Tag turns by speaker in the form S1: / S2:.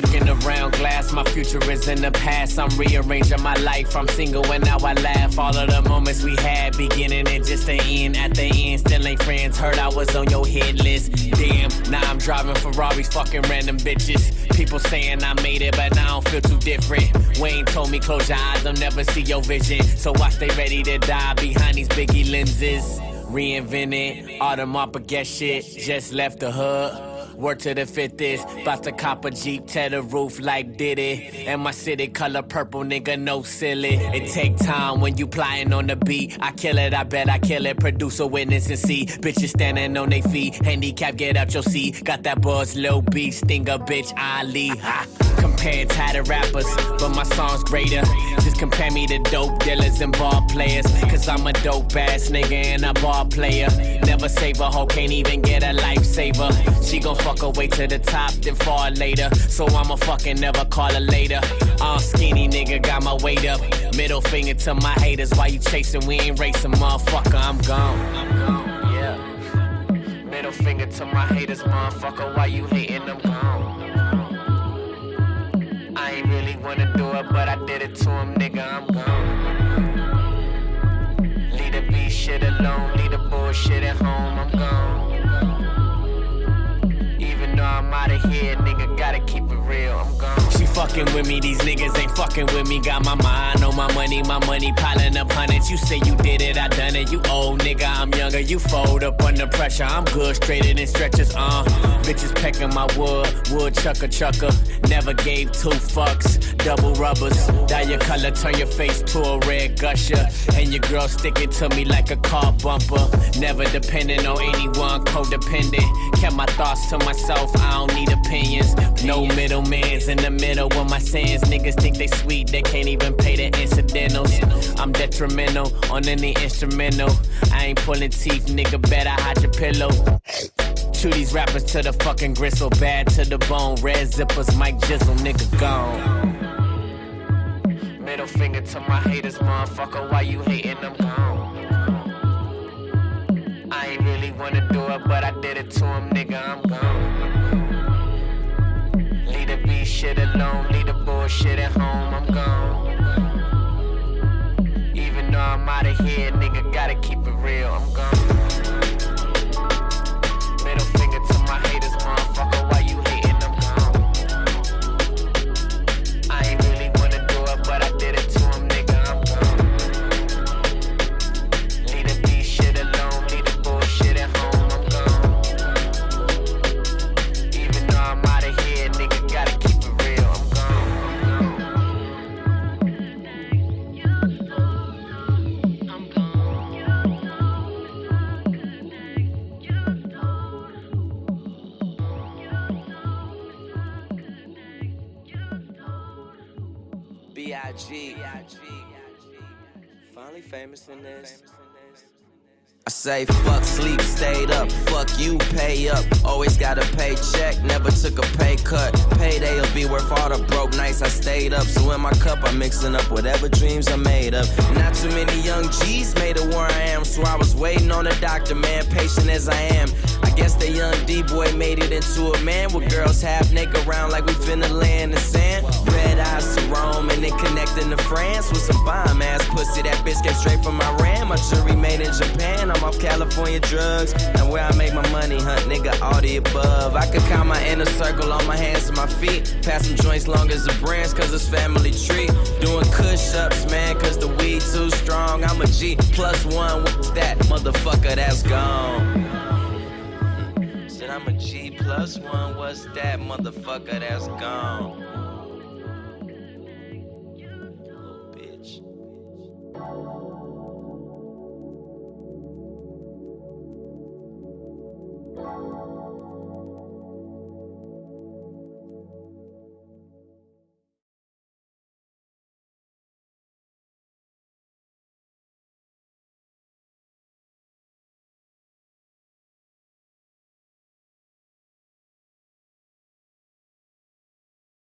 S1: Looking around glass, my future is in the past. I'm rearranging my life. I'm single and now I laugh. All of the moments we had, beginning and just the end. At the end, still ain't friends. Heard I was on your hit list. Damn, now I'm driving Ferraris, fucking random bitches. People saying I made it, but now I don't feel too different. Wayne told me close your eyes, I'll never see your vision. So I stay ready to die behind these biggie lenses. Reinvented, all the up against shit. Just left the hood. Word to the fifth is about to cop a Jeep, tear the roof like Diddy. And my city color purple, nigga, no silly. It take time when you plotting on the beat. I kill it, I bet I kill it. Producer, witness and see. Bitches standing on their feet. Handicap, get out your seat. Got that buzz, low beat, stinger, bitch, Ali. Ha. Compared to rappers, but my song's greater. Just compare me to dope dealers and ball players. Cause I'm a dope ass nigga and a ball player. Never save a hoe, can't even get a lifesaver. She gon' fuck her way to the top, then fall later. So I'ma fucking never call her later. All skinny nigga got my weight up. Middle finger to my haters. Why you chasing? We ain't racing, motherfucker. I'm gone. Middle finger to my haters, motherfucker. Why you hating? I'm gone. But I did it to him, nigga. I'm gone. Leave the beat shit alone, leave the bullshit at home. I'm gone. Fucking with me, these niggas ain't fucking with me. Got my mind on my money, my money piling up hundreds. You say you did it, I done it. You old nigga, I'm younger. You fold up under pressure. I'm good, straighter than stretchers. Uh, bitches pecking my wood, wood chucker chucker. Never gave two fucks, double rubbers. Dye your color, turn your face to a red gusher. And your girl stick it to me like a car bumper. Never depending on anyone, codependent. Kept my thoughts to myself, I don't need opinions. No middlemans in the middle of my sins. Niggas think they sweet, they can't even pay the incidentals. I'm detrimental on any instrumental. I ain't pulling teeth, nigga, better hide your pillow. Chew these rappers to the fucking gristle, bad to the bone. Red zippers, Mike Jizzle, nigga gone. Middle finger to my haters, motherfucker. Why you hating? I'm gone. I ain't really wanna do it, but I did it to him, nigga. I'm gone. Shit alone, leave the bullshit at home.
S2: B.I.G. Finally famous in this. I say fuck sleep, stayed up. Fuck you, pay up. Always got a paycheck, never took a pay cut. Payday'll be worth all the I stayed up. So in my cup, I'm mixing up whatever dreams I made up. Not too many young G's made it where I am. So I was waiting on the doctor, man, patient as I am. I guess the young D-boy made it into a man with girls half naked around like we finna land in sand. Red eyes to Rome and then connecting to France with some bomb ass pussy. That bitch came straight from Iran. My jewelry made in Japan. I'm off California drugs. And where I make my money, hunt nigga, all the above. I could my inner circle on my hands and my feet. Pass some joints long as the brands, cause it's family tree. Doing kush ups, man, cause the weed too strong. I'm a G plus one. What's that? Motherfucker, that's gone. Said I'm a G plus one. What's that? Motherfucker, that's gone.